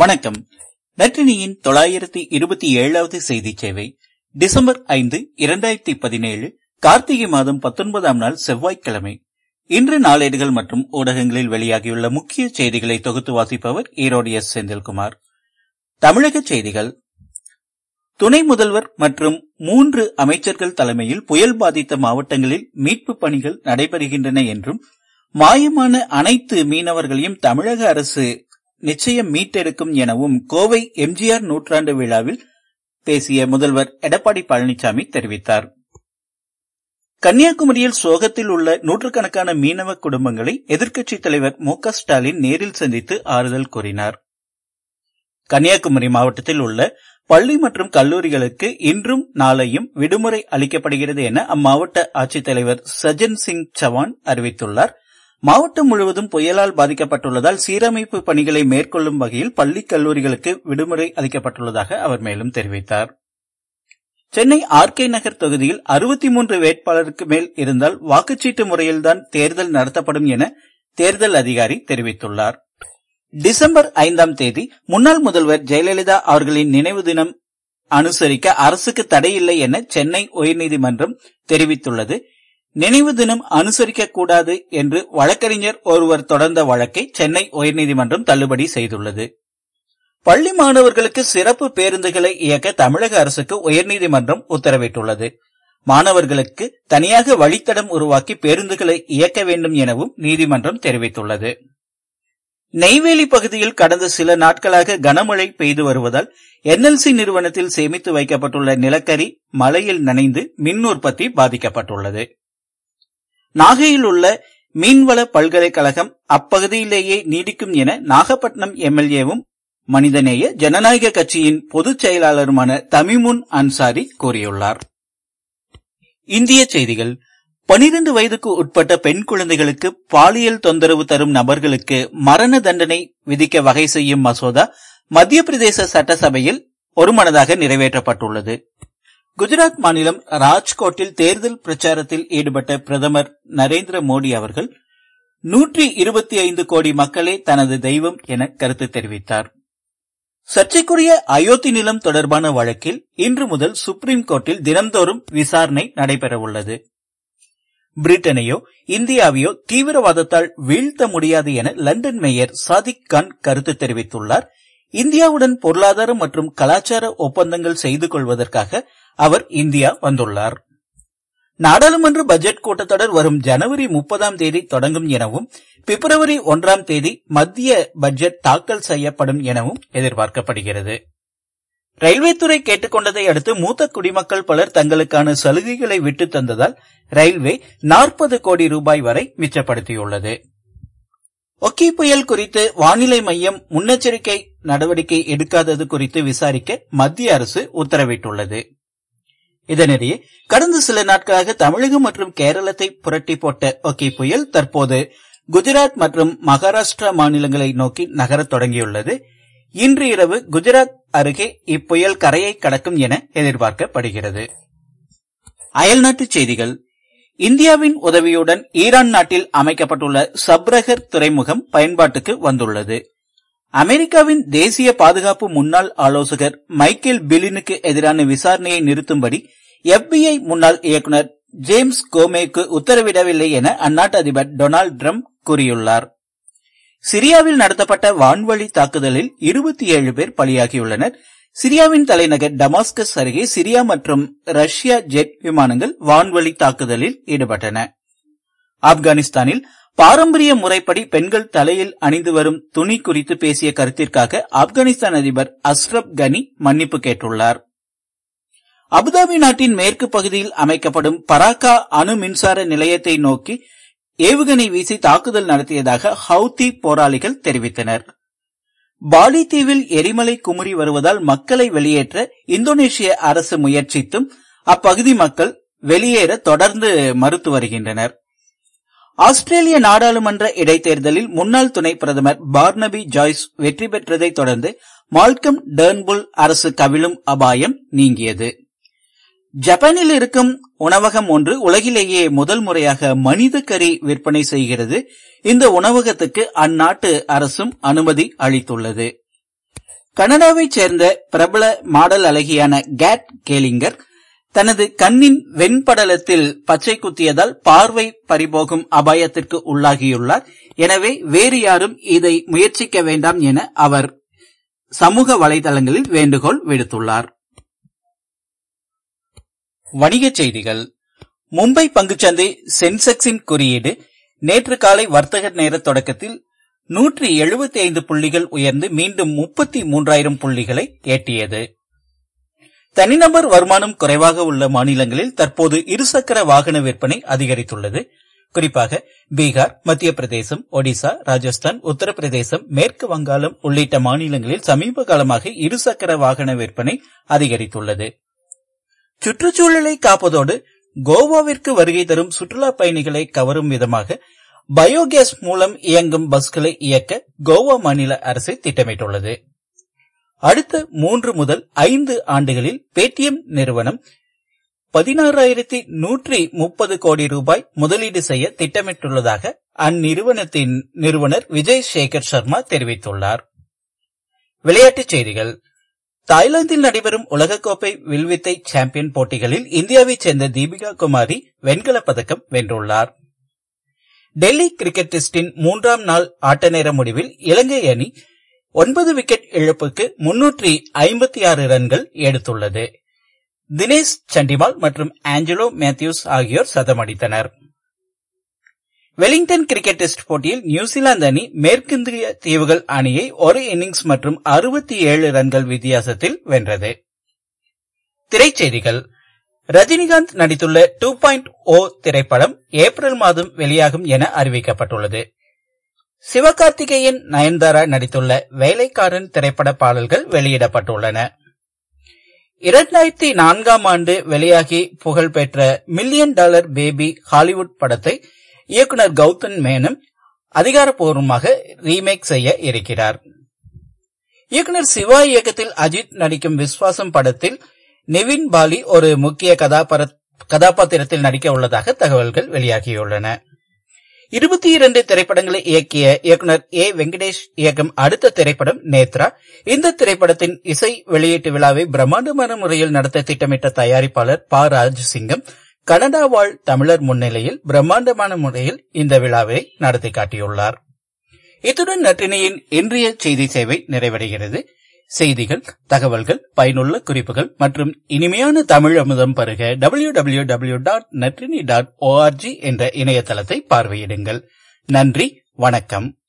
வணக்கம். நற்றினியின் தொள்ளாயிரத்தி இருபத்தி ஏழாவது செய்தி சேவை டிசம்பர் ஐந்து இரண்டாயிரத்தி பதினேழு கார்த்திகை மாதம் பத்தொன்பதாம் நாள் செவ்வாய்க்கிழமை. இன்று நாளேடுகள் மற்றும் ஊடகங்களில் வெளியாகியுள்ள முக்கிய செய்திகளை தொகுத்து வாசிப்பவர் ஈரோடு எஸ். செந்தில்குமார். தமிழக செய்திகள். துணை முதல்வர் மற்றும் மூன்று அமைச்சர்கள் தலைமையில் புயல் பாதித்த மாவட்டங்களில் மீட்பு பணிகள் நடைபெறுகின்றன என்றும் மாயமான அனைத்து மீனவர்களையும் தமிழக அரசு நிச்சயம் மீட்டெடுக்கும் எனவும் கோவை எம்ஜிஆர் நூற்றாண்டு விழாவில் பேசிய முதல்வர் எடப்பாடி பழனிசாமி தெரிவித்தார். கன்னியாகுமரியில் சோகத்தில் உள்ள நூற்றுக்கணக்கான மீனவ குடும்பங்களை எதிர்க்கட்சித் தலைவர் மு ஸ்டாலின் நேரில் சந்தித்து ஆறுதல் கூறினார். கன்னியாகுமரி மாவட்டத்தில் உள்ள பள்ளி மற்றும் கல்லூரிகளுக்கு இன்றும் நாளையும் விடுமுறை அளிக்கப்படுகிறது என அம்மாவட்ட ஆட்சித்தலைவர் சஜன் சிங் சவான் அறிவித்துள்ளார். மாவட்டம் முழுவதும் புயலால் பாதிக்கப்பட்டுள்ளதால் சீரமைப்பு பணிகளை மேற்கொள்ளும் வகையில் பள்ளி கல்லூரிகளுக்கு விடுமுறை அளிக்கப்பட்டுள்ளதாக அவர் மேலும் தெரிவித்தார். சென்னை ஆர் கே நகர் தொகுதியில் அறுபத்தி மூன்று வேட்பாளருக்கு மேல் இருந்தால் வாக்குச்சீட்டு முறையில்தான் தேர்தல் நடத்தப்படும் என தேர்தல் அதிகாரி தெரிவித்துள்ளார். டிசம்பர் ஐந்தாம் தேதி முன்னாள் முதல்வர் ஜெயலலிதா அவர்களின் நினைவு தினம் அனுசரிக்க அரசுக்கு தடையில்லை என சென்னை உயர்நீதிமன்றம் தெரிவித்துள்ளது. நினைவு தினம் அனுசரிக்கக்கூடாது என்று வழக்கறிஞர் ஒருவர் தொடர்ந்த வழக்கை சென்னை உயர்நீதிமன்றம் தள்ளுபடி செய்துள்ளது. பள்ளி மாணவர்களுக்கு சிறப்பு பேருந்துகளை இயக்க தமிழக அரசுக்கு உயர்நீதிமன்றம் உத்தரவிட்டுள்ளது. மாணவர்களுக்கு தனியாக வழித்தடம் உருவாக்கி பேருந்துகளை இயக்க வேண்டும் எனவும் நீதிமன்றம் தெரிவித்துள்ளது. நெய்வேலி பகுதியில் கடந்த சில நாட்களாக கனமழை பெய்து வருவதால் என்எல்சி நிறுவனத்தில் சேமித்து வைக்கப்பட்டுள்ள நிலக்கரி மழையில் நனைந்து மின் உற்பத்தி பாதிக்கப்பட்டுள்ளது. நாகையில் உள்ள மீன்வள பல்கலைக்கழகம் அப்பகுதியிலேயே நீடிக்கும் என நாகப்பட்டினம் எம்எல்ஏவும் மனிதநேய ஜனநாயக கட்சியின் பொதுச் செயலாளருமான தமிமுன் அன்சாரி கூறியுள்ளார். இந்திய செய்திகள். பனிரெண்டு வயதுக்கு உட்பட்ட பெண் குழந்தைகளுக்கு பாலியல் தொந்தரவு தரும் நபர்களுக்கு மரண தண்டனை விதிக்க வகை செய்யும் மசோதா மத்திய பிரதேச சட்டசபையில் ஒருமனதாக நிறைவேற்றப்பட்டுள்ளது. குஜராத் மாநிலம் ராஜ்கோட்டில் தேர்தல் பிரச்சாரத்தில் ஈடுபட்ட பிரதமர் நரேந்திர மோடி அவர்கள் நூற்றி இருபத்தி ஐந்து கோடி மக்களே தனது தெய்வம் என கருத்து தெரிவித்தார். சர்ச்சைக்குரிய அயோத்தி நிலம் தொடர்பான வழக்கில் இன்று முதல் சுப்ரீம் கோர்ட்டில் தினந்தோறும் விசாரணை நடைபெறவுள்ளது பிரிட்டனையோ இந்தியாவையோ தீவிரவாதத்தால் வீழ்த்த முடியாது என லண்டன் மேயர் சாதிக் கான் கருத்து தெரிவித்துள்ளார். இந்தியாவுடன் பொருளாதார மற்றும் கலாச்சார ஒப்பந்தங்கள் செய்து கொள்வதற்காக அவர் இந்தியா வந்துள்ளார். நாடாளுமன்ற பட்ஜெட் கூட்டத்தொடர் வரும் ஜனவரி முப்பதாம் தேதி தொடங்கும் எனவும் பிப்ரவரி ஒன்றாம் தேதி மத்திய பட்ஜெட் தாக்கல் செய்யப்படும் எனவும் எதிர்பார்க்கப்படுகிறது. ரயில்வே துறை கேட்டுக்கொண்டதை அடுத்து மூத்த குடிமக்கள் பலர் தங்களுக்கான சலுகைகளை விட்டு தந்ததால் ரயில்வே நாற்பது கோடி ரூபாய் வரை மிச்சப்படுத்தியுள்ளது. ஒக்கி புயல் குறித்து வானிலை மையம் முன்னெச்சரிக்கை நடவடிக்கை எடுக்காதது குறித்து விசாரிக்க மத்திய அரசு உத்தரவிட்டுள்ளது. இதனிடையே கடந்த சில நாட்களாக தமிழகம் மற்றும் கேரளத்தை புரட்டி போட்ட ஒக்கி புயல் தற்போது குஜராத் மற்றும் மகாராஷ்டிரா மாநிலங்களை நோக்கி நகரத் தொடங்கியுள்ளது. இன்று இரவு குஜராத் அருகே இப்புயல் கரையை கடக்கும் என எதிர்பார்க்கப்படுகிறது. அயல்நாட்டுச் செய்திகள். இந்தியாவின் உதவியுடன் ஈரான் நாட்டில் அமைக்கப்பட்டுள்ள சப்ரகர் துறைமுகம் பயன்பாட்டுக்கு வந்துள்ளது. அமெரிக்காவின் தேசிய பாதுகாப்பு முன்னாள் ஆலோசகர் மைக்கேல் பிலினுக்கு எதிரான விசாரணையை நிறுத்தும்படி எஃபிஐ முன்னாள் இயக்குநர் ஜேம்ஸ் கோமேக்கு உத்தரவிடவில்லை என அந்நாட்டு அதிபர் டொனால்டு டிரம்ப் கூறியுள்ளார். சிரியாவில் நடத்தப்பட்ட வான்வழி தாக்குதலில் இருபத்தி ஏழு பேர் பலியாகியுள்ளனர். சிரியாவின் தலைநகர் டமாஸ்கஸ் அருகே சிரியா மற்றும் ரஷ்யா ஜெட் விமானங்கள் வான்வழி தாக்குதலில் ஈடுபட்டன. ஆப்கானிஸ்தானில் பாரம்பரிய முறைப்படி பெண்கள் தலையில் அணிந்து வரும் துணி குறித்து பேசிய கருத்திற்காக ஆப்கானிஸ்தான் அதிபர் அஸ்ரப் கனி மன்னிப்பு கேட்டுள்ளார். அபுதாபி நாட்டின் மேற்கு பகுதியில் அமைக்கப்படும் பராக்கா அணு மின்சார நிலையத்தை நோக்கி ஏவுகணை வீசி தாக்குதல் நடத்தியதாக ஹவுதி போராளிகள் தெரிவித்தனர். பாலி தீவில் எரிமலை குமுறி வருவதால் மக்களை வெளியேற்ற இந்தோனேஷிய அரசு முயற்சித்தும் அப்பகுதி மக்கள் வெளியேற தொடர்ந்து மறுத்து வருகின்றனர். ஆஸ்திரேலிய நாடாளுமன்ற இடைத்தேர்தலில் முன்னாள் துணை பிரதமர் பார்னபி ஜாய்ஸ் வெற்றி பெற்றதை தொடர்ந்து மால்கம் டேர்ன்புல் அரசு கவிழும் அபாயம் நீங்கியது. ஜப்பானில் இருக்கும் உணவகம் ஒன்று உலகிலேயே முதல் முறையாக மனித கறி விற்பனை செய்கிறது. இந்த உணவகத்துக்கு அந்நாட்டு அரசும் அனுமதி அளித்துள்ளது. கனடாவைச் சேர்ந்த பிரபல மாடல் அழகியான கேட் கேலிங்கர் தனது கண்ணின் வெண்படலத்தில் பச்சை குத்தியதால் பார்வை பறிபோகும் அபாயத்திற்கு உள்ளாகியுள்ளார். எனவே வேறு யாரும் இதை முயற்சிக்க வேண்டாம் என அவர் சமூக வலைதளங்களில் வேண்டுகோள் விடுத்துள்ளார். வணிகச் செய்திகள். மும்பை பங்குச்சந்தை சென்செக்ஸின் குறியீடு நேற்று காலை வர்த்தக நேர தொடக்கத்தில் நூற்றி எழுபத்தி ஐந்து புள்ளிகள் உயர்ந்து மீண்டும் முப்பத்தி மூன்றாயிரம் புள்ளிகளை எட்டியது. தனிநபர் வருமானம் குறைவாக உள்ள மாநிலங்களில் தற்போது இருசக்கர வாகன விற்பனை அதிகரித்துள்ளது. குறிப்பாக பீகார் மத்திய பிரதேசம் ஒடிசா ராஜஸ்தான் உத்தரப்பிரதேசம் மேற்கு வங்காளம் உள்ளிட்ட மாநிலங்களில் சமீப காலமாக இருசக்கர வாகன விற்பனை அதிகரித்துள்ளது. சுற்றுச்சூழலை காப்பதோடு கோவாவிற்கு வருகை தரும் சுற்றுலா பயணிகளை கவரும் விதமாக பயோகேஸ் மூலம் இயங்கும் பஸ்களை இயக்க கோவா மாநில அரசு திட்டமிட்டுள்ளது. அடுத்த மூன்று முதல் ஐந்து ஆண்டுகளில் பேடிஎம் நிறுவனம் பதினாறாயிரத்தி நூற்றி முப்பது கோடி ரூபாய் முதலீடு செய்ய திட்டமிட்டுள்ளதாக அந்நிறுவனத்தின் நிறுவனர் விஜய் சேகர் சர்மா தெரிவித்துள்ளார். விளையாட்டுச் செய்திகள். தாய்லாந்தில் நடைபெறும் உலகக்கோப்பை வில்வித்தை சாம்பியன் போட்டிகளில் இந்தியாவைச் சேர்ந்த தீபிகா குமாரி வெண்கலப் பதக்கம் வென்றுள்ளார். டெல்லி கிரிக்கெட் டெஸ்டின் மூன்றாம் நாள் ஆட்ட நேர முடிவில் இலங்கை அணி ஒன்பது விக்கெட் இழப்புக்கு முன்னூற்றி ஐம்பத்தி ஆறு ரன்கள் எடுத்துள்ளது. தினேஷ் சண்டிமால் மற்றும் ஆஞ்சலோ மேத்யூஸ் ஆகியோர் சதமடித்தனர். வெலிங்டன் கிரிக்கெட் டெஸ்ட் போட்டியில் நியூசிலாந்து அணி மேற்கிந்திய தீவுகள் அணியை ஒரு இன்னிங்ஸ் மற்றும் அறுபத்தி ஏழு ரன்கள் வித்தியாசத்தில் வென்றது. திரைச்செய்திகள். ரஜினிகாந்த் நடித்துள்ள டூ பாயிண்ட் ஓ திரைப்படம் ஏப்ரல் மாதம் வெளியாகும் என அறிவிக்கப்பட்டுள்ளது. சிவகார்த்திகேயன் நயன்தாரா நடித்துள்ள வேலைக்காரன் திரைப்பட பாடல்கள் வெளியிடப்பட்டுள்ளன. இரண்டாயிரத்தி நான்காம் ஆண்டு வெளியாகி புகழ்பெற்ற மில்லியன் டாலர் பேபி ஹாலிவுட் படத்தை இயக்குநர் கௌதம் மேனும் அதிகாரப்பூர்வமாக ரீமேக் செய்ய இருக்கிறார். இயக்குநர் சிவா இயக்கத்தில் அஜித் நடிக்கும் விஸ்வாசம் படத்தில் நிவின் பாலி ஒரு முக்கிய கதாபாத்திரத்தில் நடிக்க உள்ளதாக தகவல்கள் வெளியாகியுள்ளன. இருபத்தி இரண்டு திரைப்படங்களை இயக்கிய இயக்குநர் ஏ. வெங்கடேஷ் இயக்கும் அடுத்த திரைப்படம் நேத்ரா. இந்த திரைப்படத்தின் இசை வெளியீட்டு விழாவை பிரம்மாண்டமான முறையில் நடத்த திட்டமிட்ட தயாரிப்பாளர் ப. ராஜசிங்கம் கனடா வாழ் தமிழர் முன்னிலையில் பிரம்மாண்டமான முறையில் இந்த விழாவை நடத்தி காட்டியுள்ளார். இத்துடன் நற்றினியின் இன்றைய செய்தி சேவை நிறைவடைகிறது. செய்திகள் தகவல்கள் பயனுள்ள குறிப்புகள் மற்றும் இனிமையான தமிழ் அமுதம் பருக W W W dot நற்றினி dot O R G என்ற இணையதளத்தை பார்வையிடுங்கள். நன்றி வணக்கம்.